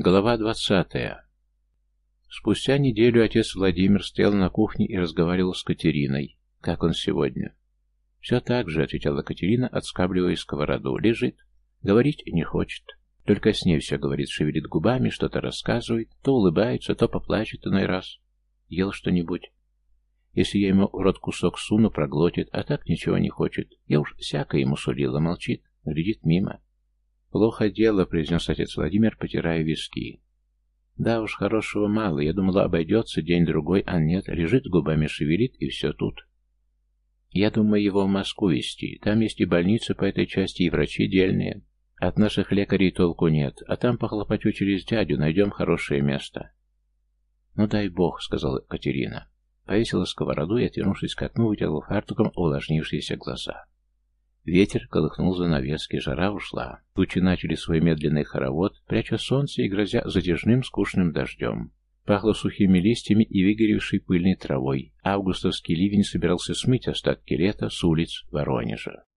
Глава двадцатая. Спустя неделю отец Владимир стоял на кухне и разговаривал с Катериной. Как он сегодня? «Все так же», — ответила Катерина, отскабливая сковороду. «Лежит. Говорить не хочет. Только с ней все говорит, шевелит губами, что-то рассказывает, то улыбается, то поплачет иной раз. Ел что-нибудь? Если я ему в рот кусок суну, проглотит, а так ничего не хочет. Я уж всякое ему сулила, молчит, глядит мимо. «Плохо дело», — произнес отец Владимир, потирая виски. «Да уж, хорошего мало. Я думала, обойдется день-другой, а нет. Лежит, губами шевелит, и все тут. Я думаю, его в Москву везти. Там есть и больница по этой части, и врачи дельные. От наших лекарей толку нет, а там похлопочу через дядю, найдем хорошее место». «Ну дай бог», — сказала Катерина. Повесила сковороду и, отвернувшись к окну, вытерла фартуком увлажнившиеся глаза. Ветер колыхнул занавески, жара ушла. Тучи начали свой медленный хоровод, пряча солнце и грозя затяжным скучным дождем. Пахло сухими листьями и выгоревшей пыльной травой. Августовский ливень собирался смыть остатки лета с улиц Воронежа.